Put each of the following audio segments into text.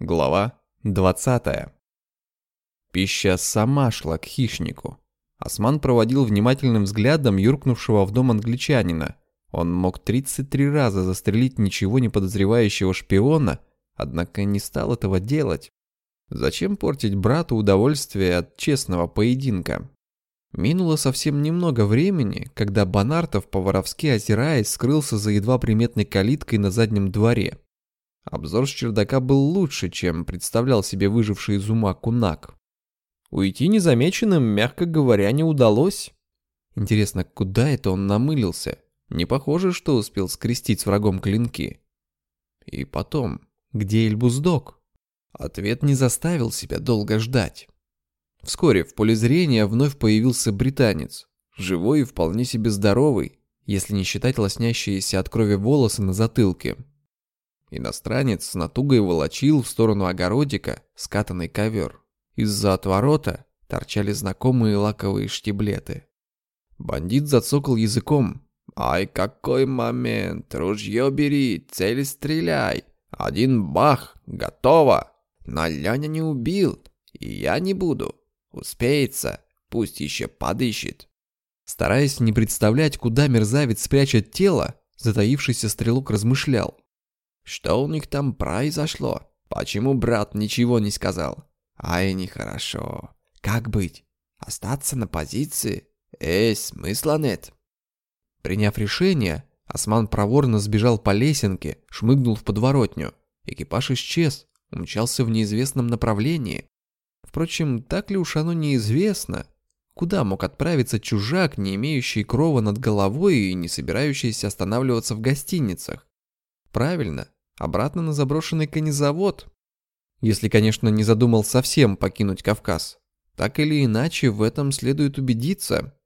Глава 20. Пища сама шла к хищнику. Осман проводил внимательным взглядом юркнувшего в дом англичанина. Он мог 33 раза застрелить ничего не подозревающего шпиона, однако не стал этого делать. Зачем портить брату удовольствие от честного поединка? Минуло совсем немного времени, когда Бонартов, по-воровски озираясь, скрылся за едва приметной калиткой на заднем дворе. Обзор с чердака был лучше, чем представлял себе выживший из ума кунак. Уйти незамеченным, мягко говоря, не удалось. Интересно, куда это он намылился? Не похоже, что успел скрестить с врагом клинки. И потом, где Эльбуздок? Ответ не заставил себя долго ждать. Вскоре в поле зрения вновь появился британец, живой и вполне себе здоровый, если не считать лоснящиеся от крови волосы на затылке. Иностранец с натугой волочил в сторону огородика скатанный ковер. Из-за отворота торчали знакомые лаковые штиблеты. Бандит зацокал языком. «Ай, какой момент! Ружье бери, цель стреляй! Один бах, готово! Но Леня не убил, и я не буду!» Успеется, пусть еще подыщет. Стараясь не представлять, куда мерзавец спрячет тело, затаившийся стрелок размышлял. Что у них там произошло? Почему брат ничего не сказал? Ай, нехорошо. Как быть? Остаться на позиции? Эй, смысла нет. Приняв решение, Осман проворно сбежал по лесенке, шмыгнул в подворотню. Экипаж исчез, умчался в неизвестном направлении. Впрочем, так ли уж оно неизвестно? Куда мог отправиться чужак, не имеющий крова над головой и не собирающийся останавливаться в гостиницах? Правильно, обратно на заброшенный конезавод. Если, конечно, не задумал совсем покинуть Кавказ. Так или иначе, в этом следует убедиться.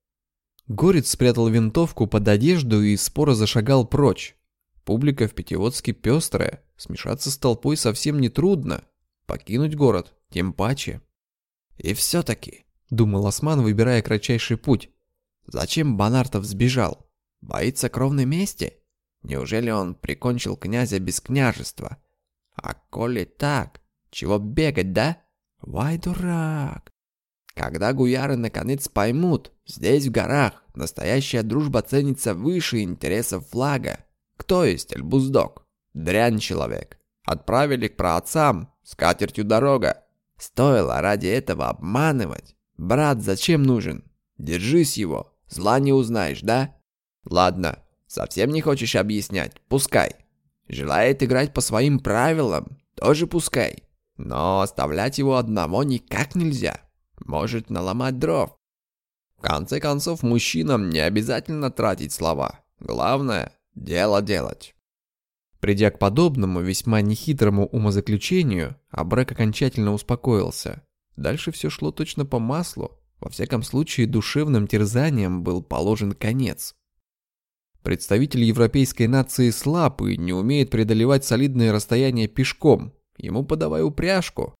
Горец спрятал винтовку под одежду и споро зашагал прочь. Публика в Пятиводске пестрая, смешаться с толпой совсем не трудно. Покинуть город тем паче. И все-таки, думал Осман, выбирая кратчайший путь, зачем Бонартов сбежал? Боится кровной мести? Неужели он прикончил князя без княжества? А коли так, чего бегать, да? Вай, дурак! Когда гуяры наконец поймут, здесь в горах настоящая дружба ценится выше интересов флага. Кто есть Эльбуздок? Дрянь человек. Отправили к праотцам, с катертью дорога. Стоило ради этого обманывать. Брат зачем нужен? Держись его, зла не узнаешь, да? Ладно, совсем не хочешь объяснять, пускай. Желает играть по своим правилам, тоже пускай. Но оставлять его одного никак нельзя. Может наломать дров. В конце концов, мужчинам не обязательно тратить слова. Главное – дело делать. Придя к подобному, весьма нехитрому умозаключению, Абрек окончательно успокоился. Дальше все шло точно по маслу. Во всяком случае, душевным терзанием был положен конец. Представитель европейской нации слаб и не умеет преодолевать солидные расстояния пешком. Ему подавай упряжку.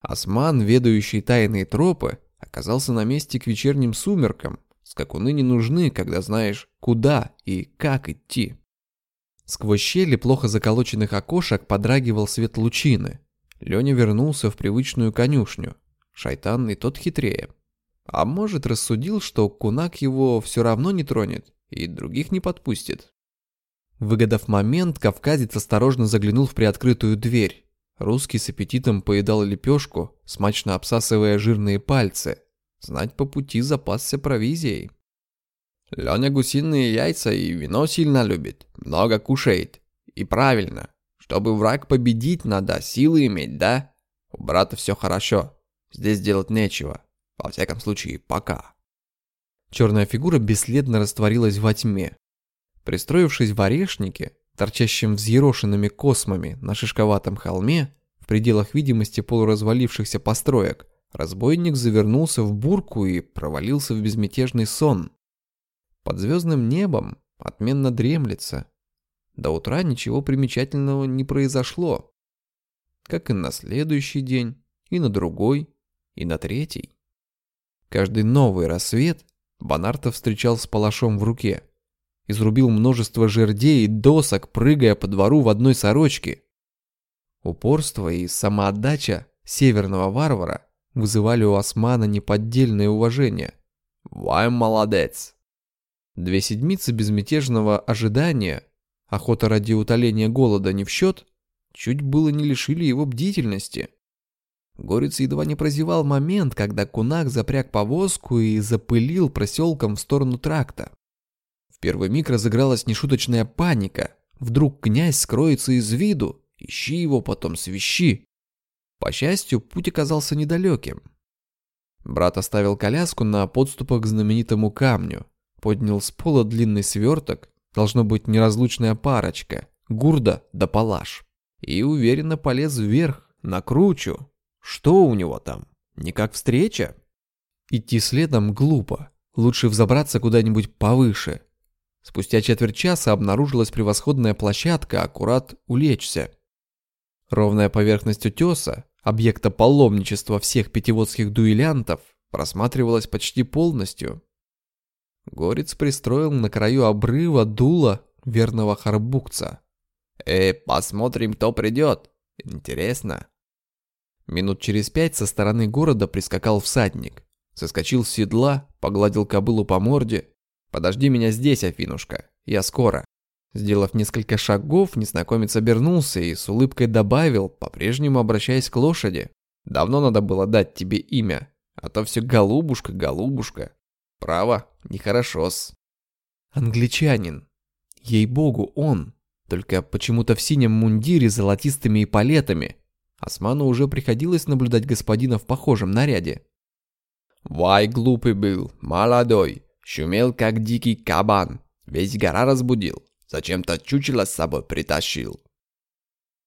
Осман, ведающий тайные тропы, оказался на месте к вечерним сумеркам. Скакуны не нужны, когда знаешь, куда и как идти. Сквозь щели плохо заколоченных окошек подрагивал свет лучины. Леня вернулся в привычную конюшню. Шайтан и тот хитрее. А может, рассудил, что кунак его все равно не тронет и других не подпустит. Выгодав момент, кавказец осторожно заглянул в приоткрытую дверь. Русский с аппетитом поедал лепешку, смачно обсасывая жирные пальцы. Знать по пути запасся провизией. Леня гусиные яйца и вино сильно любит, много кушает. И правильно, чтобы враг победить, надо силы иметь, да? У брата все хорошо, здесь делать нечего. Во всяком случае, пока. Черная фигура бесследно растворилась во тьме. Пристроившись в орешнике, торчащем взъерошенными космами на шишковатом холме, в пределах видимости полуразвалившихся построек, разбойник завернулся в бурку и провалился в безмятежный сон. Под звездным небом отменно дремлется. До утра ничего примечательного не произошло. Как и на следующий день, и на другой, и на третий. Каждый новый рассвет Бонартов встречал с палашом в руке. Изрубил множество жердей и досок, прыгая по двору в одной сорочке. Упорство и самоотдача северного варвара вызывали у Османа неподдельное уважение. «Вай молодец!» Две седмицы безмятежного ожидания, охота ради утоления голода не в счет, чуть было не лишили его бдительности. Горец едва не прозевал момент, когда кунак запряг повозку и запылил проселком в сторону тракта. В первый миг разыгралась нешуточная паника. Вдруг князь скроется из виду, ищи его потом свищи. По счастью, путь оказался недалеким. Брат оставил коляску на подступах к знаменитому камню, поднял с пола длинный сверток, должно быть неразлучная парочка, гурда да палаш, и уверенно полез вверх, на кручу, что у него там? Не как встреча? Идти следом глупо. Лучше взобраться куда-нибудь повыше. Спустя четверть часа обнаружилась превосходная площадка, аккурат улечься. Ровная поверхность утеса, объекта паломничества всех пятиводских дуэлянтов, просматривалась почти полностью. Горец пристроил на краю обрыва дуло верного харбукца. «Э, посмотрим, кто придет. Интересно». Минут через пять со стороны города прискакал всадник. Соскочил с седла, погладил кобылу по морде. «Подожди меня здесь, Афинушка, я скоро». Сделав несколько шагов, незнакомец обернулся и с улыбкой добавил, по-прежнему обращаясь к лошади. «Давно надо было дать тебе имя, а то все голубушка, голубушка. Право, нехорошо-с». «Англичанин. Ей-богу, он. Только почему-то в синем мундире с золотистыми эполетами, Осману уже приходилось наблюдать господина в похожем наряде. «Вай глупый был, молодой, шумел как дикий кабан, весь гора разбудил, зачем-то чучело с собой притащил».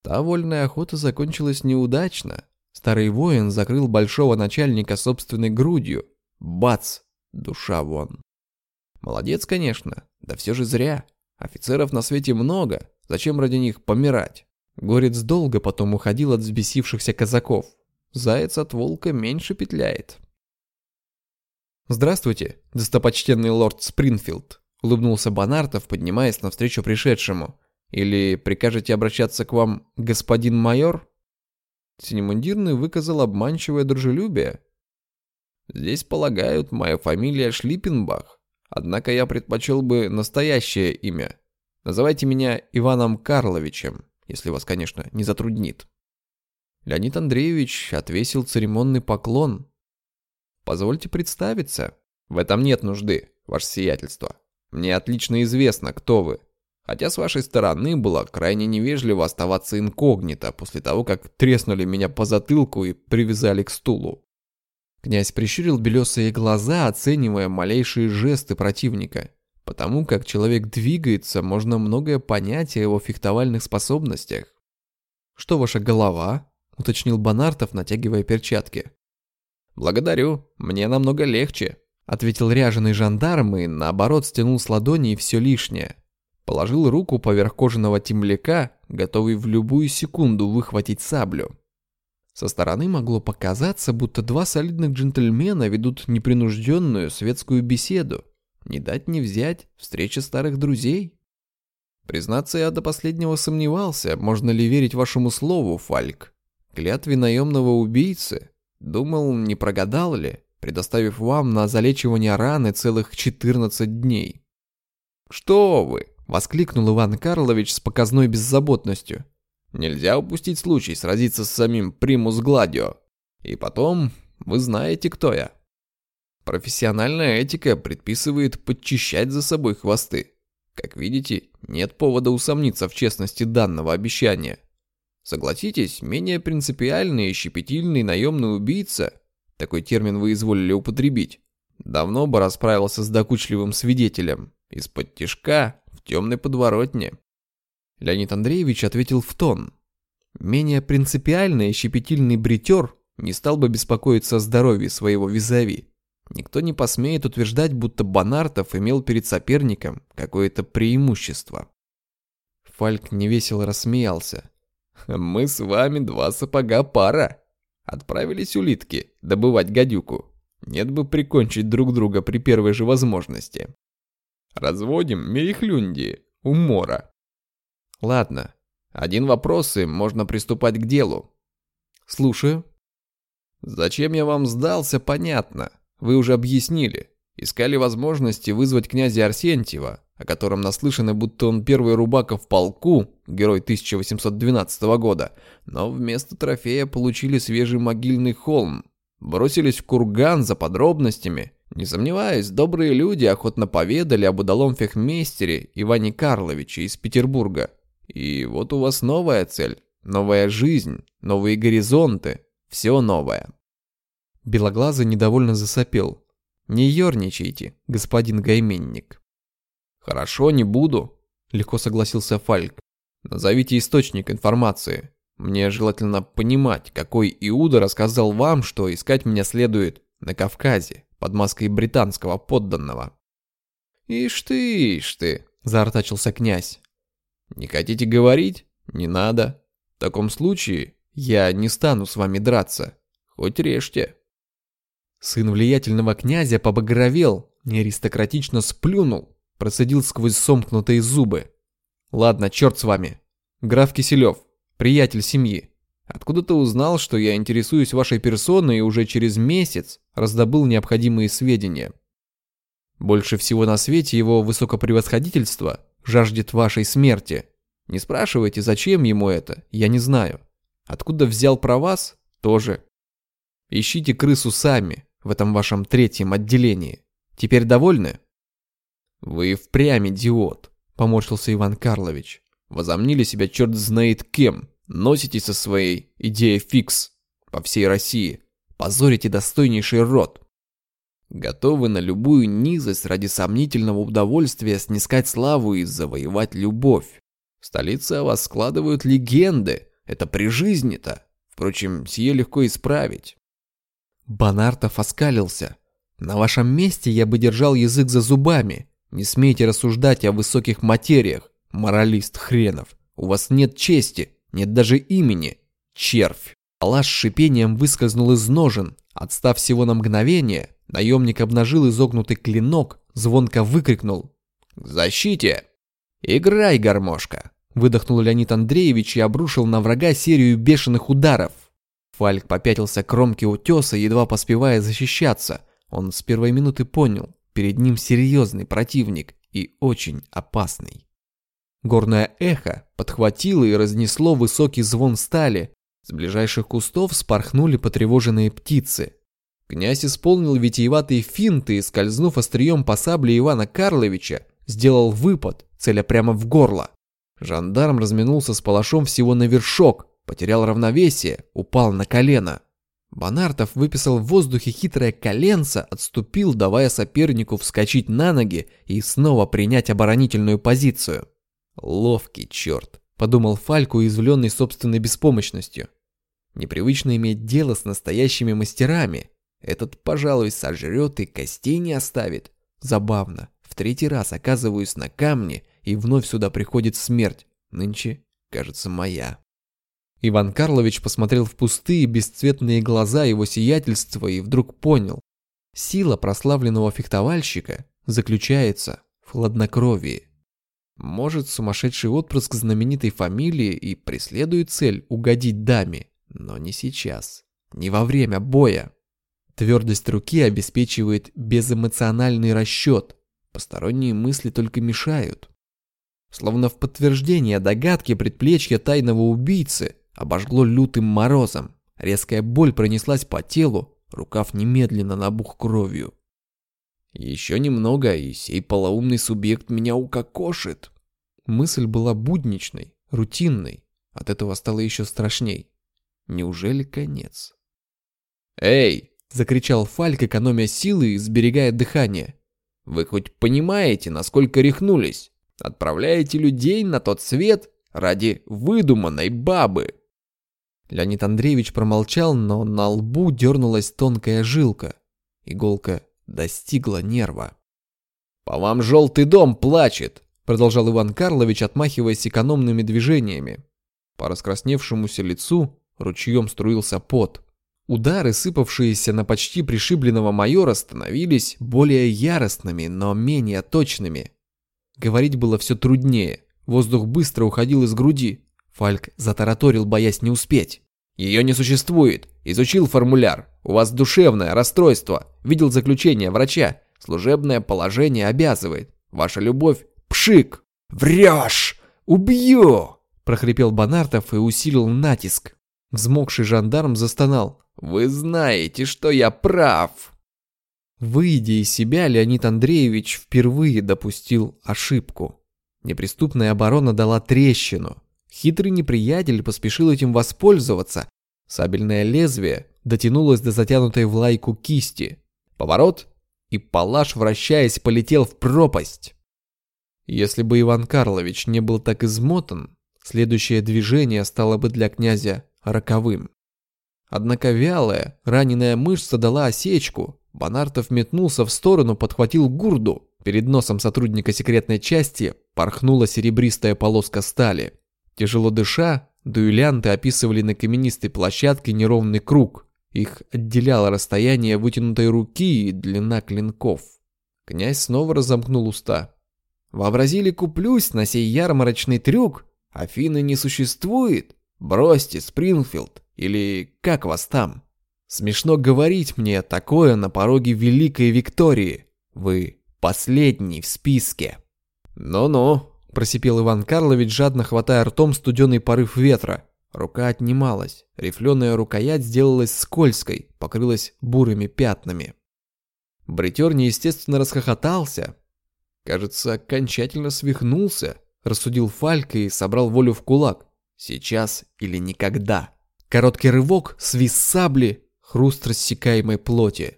Та вольная охота закончилась неудачно. Старый воин закрыл большого начальника собственной грудью. Бац! Душа вон. Молодец, конечно, да все же зря. Офицеров на свете много, зачем ради них помирать? Горец долго потом уходил от взбесившихся казаков. Заяц от волка меньше петляет. «Здравствуйте, достопочтенный лорд Спринфилд», — улыбнулся Бонартов, поднимаясь навстречу пришедшему. «Или прикажете обращаться к вам господин майор?» Синемундирный выказал обманчивое дружелюбие. «Здесь полагают, моя фамилия Шлиппенбах, однако я предпочел бы настоящее имя. Называйте меня Иваном Карловичем» если вас, конечно, не затруднит. Леонид Андреевич отвесил церемонный поклон. «Позвольте представиться. В этом нет нужды, ваше сиятельство. Мне отлично известно, кто вы. Хотя с вашей стороны было крайне невежливо оставаться инкогнито после того, как треснули меня по затылку и привязали к стулу». Князь прищурил белесые глаза, оценивая малейшие жесты противника. Потому как человек двигается, можно многое понять о его фехтовальных способностях. «Что ваша голова?» – уточнил Бонартов, натягивая перчатки. «Благодарю, мне намного легче», – ответил ряженый жандарм и, наоборот, стянул с ладони все лишнее. Положил руку поверх кожаного темляка, готовый в любую секунду выхватить саблю. Со стороны могло показаться, будто два солидных джентльмена ведут непринужденную светскую беседу. Не дать не взять, встреча старых друзей. Признаться, я до последнего сомневался, можно ли верить вашему слову, Фальк. Клятве наемного убийцы. Думал, не прогадал ли, предоставив вам на залечивание раны целых 14 дней. «Что вы!» — воскликнул Иван Карлович с показной беззаботностью. «Нельзя упустить случай сразиться с самим Примус Гладио. И потом, вы знаете, кто я». Профессиональная этика предписывает подчищать за собой хвосты. Как видите, нет повода усомниться в честности данного обещания. Согласитесь, менее принципиальный и щепетильный наемный убийца, такой термин вы изволили употребить, давно бы расправился с докучливым свидетелем, из-под тишка, в темной подворотне. Леонид Андреевич ответил в тон. Менее принципиальный и щепетильный бритер не стал бы беспокоиться о здоровье своего визави. Никто не посмеет утверждать, будто Бонартов имел перед соперником какое-то преимущество. Фальк невесело рассмеялся. «Мы с вами два сапога пара. Отправились улитки добывать гадюку. Нет бы прикончить друг друга при первой же возможности. Разводим мерехлюнди у мора». «Ладно, Один вопрос, и можно приступать к делу. Слушаю. Зачем я вам сдался, понятно. Вы уже объяснили. Искали возможности вызвать князя Арсентьева, о котором наслышаны, будто он первый рубаков в полку, герой 1812 года, но вместо трофея получили свежий могильный холм. Бросились в курган за подробностями. Не сомневаюсь, добрые люди охотно поведали об удалом фехмейстере Иване Карловиче из Петербурга. И вот у вас новая цель, новая жизнь, новые горизонты, все новое. Белоглазый недовольно засопел. Не ерничайте, господин гайменник. Хорошо, не буду, легко согласился Фальк. Назовите источник информации. Мне желательно понимать, какой Иуда рассказал вам, что искать меня следует на Кавказе, под маской британского подданного. «Ишь ты, ишь ты!» – заортачился князь. «Не хотите говорить? Не надо. В таком случае я не стану с вами драться. Хоть режьте». Сын влиятельного князя побагровел, неаристократично сплюнул, процедил сквозь сомкнутые зубы. «Ладно, черт с вами. Граф Киселев, приятель семьи. Откуда ты узнал, что я интересуюсь вашей персоной и уже через месяц раздобыл необходимые сведения? Больше всего на свете его высокопревосходительство жаждет вашей смерти. Не спрашивайте, зачем ему это, я не знаю. Откуда взял про вас, тоже. Ищите крысу сами в этом вашем третьем отделении. Теперь довольны? Вы впрямь идиот, поморщился Иван Карлович. Возомнили себя черт знает кем. Носитесь со своей идеей фикс по всей России. Позорите достойнейший род. Готовы на любую низость ради сомнительного удовольствия снискать славу и завоевать любовь. В столице о вас складывают легенды. Это при жизни-то. Впрочем, сие легко исправить. Бонартов оскалился. На вашем месте я бы держал язык за зубами. Не смейте рассуждать о высоких материях. Моралист хренов. У вас нет чести, нет даже имени. Червь. Алаш с шипением выскользнул из ножен. Отстав всего на мгновение, наемник обнажил изогнутый клинок, звонко выкрикнул. «К защите! Играй, гармошка!» Выдохнул Леонид Андреевич и обрушил на врага серию бешеных ударов. Фальк попятился к кромке утеса, едва поспевая защищаться. Он с первой минуты понял, перед ним серьезный противник и очень опасный. Горное эхо подхватило и разнесло высокий звон стали. С ближайших кустов спорхнули потревоженные птицы. Князь исполнил витиеватые финты и, скользнув острием по сабле Ивана Карловича, сделал выпад, целя прямо в горло. Жандарм разминулся с палашом всего на вершок, потерял равновесие, упал на колено. Бонартов выписал в воздухе хитрое коленце, отступил, давая сопернику вскочить на ноги и снова принять оборонительную позицию. «Ловкий черт», — подумал Фальку, уязвленный собственной беспомощностью. «Непривычно иметь дело с настоящими мастерами. Этот, пожалуй, сожрет и костей не оставит. Забавно. В третий раз оказываюсь на камне, и вновь сюда приходит смерть. Нынче, кажется, моя». Иван Карлович посмотрел в пустые бесцветные глаза его сиятельства и вдруг понял. Сила прославленного фехтовальщика заключается в хладнокровии. Может, сумасшедший отпрыск знаменитой фамилии и преследует цель угодить даме, но не сейчас, не во время боя. Твердость руки обеспечивает безэмоциональный расчет, посторонние мысли только мешают. Словно в подтверждение догадки предплечья тайного убийцы обожгло лютым морозом, резкая боль пронеслась по телу, рукав немедленно набух кровью. Еще немного, и сей полоумный субъект меня укокошит. Мысль была будничной, рутинной. От этого стало еще страшней. Неужели конец? «Эй!» — закричал Фальк, экономя силы и сберегая дыхание. «Вы хоть понимаете, насколько рехнулись? Отправляете людей на тот свет ради выдуманной бабы!» Леонид Андреевич промолчал, но на лбу дернулась тонкая жилка. Иголка достигла нерва. «По вам желтый дом плачет!» Продолжал Иван Карлович, отмахиваясь экономными движениями. По раскрасневшемуся лицу ручьем струился пот. Удары, сыпавшиеся на почти пришибленного майора, становились более яростными, но менее точными. Говорить было все труднее. Воздух быстро уходил из груди. Фальк затараторил, боясь не успеть. Ее не существует. Изучил формуляр. У вас душевное расстройство. Видел заключение врача. Служебное положение обязывает. Ваша любовь – пшик. Врешь! Убью! прохрипел Бонартов и усилил натиск. Взмокший жандарм застонал. «Вы знаете, что я прав!» Выйдя из себя, Леонид Андреевич впервые допустил ошибку. Неприступная оборона дала трещину. Хитрый неприятель поспешил этим воспользоваться. Сабельное лезвие дотянулось до затянутой в лайку кисти. Поворот, и палаш, вращаясь, полетел в пропасть. Если бы Иван Карлович не был так измотан, следующее движение стало бы для князя роковым. Однако вялая, раненая мышца дала осечку. Бонартов метнулся в сторону, подхватил гурду. Перед носом сотрудника секретной части порхнула серебристая полоска стали. Тяжело дыша, дуэлянты описывали на каменистой площадке неровный круг. Их отделяло расстояние вытянутой руки и длина клинков. Князь снова разомкнул уста. «Вообразили, куплюсь на сей ярмарочный трюк? Афины не существует? Бросьте, Спрингфилд, или как вас там? Смешно говорить мне такое на пороге Великой Виктории. Вы последний в списке. Ну-ну, просипел Иван Карлович, жадно хватая ртом студеный порыв ветра. Рука отнималась. Рифленая рукоять сделалась скользкой, покрылась бурыми пятнами. Бритер неестественно расхохотался. Кажется, окончательно свихнулся, рассудил Фалька и собрал волю в кулак. Сейчас или никогда. Короткий рывок, свист сабли, хруст рассекаемой плоти.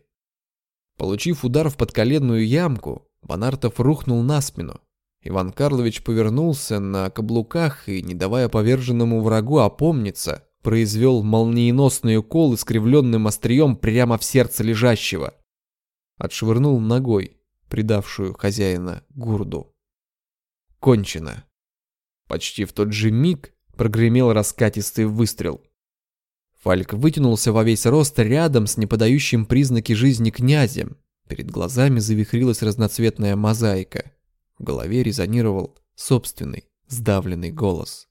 Получив удар в подколенную ямку, Бонартов рухнул на спину. Иван Карлович повернулся на каблуках и, не давая поверженному врагу опомниться, произвел молниеносный укол искривленным острием прямо в сердце лежащего. Отшвырнул ногой, предавшую хозяина гурду. Кончено. Почти в тот же миг прогремел раскатистый выстрел. Фальк вытянулся во весь рост рядом с неподающим признаки жизни князем. Перед глазами завихрилась разноцветная мозаика. В голове резонировал собственный, сдавленный голос.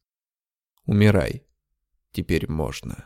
«Умирай. Теперь можно».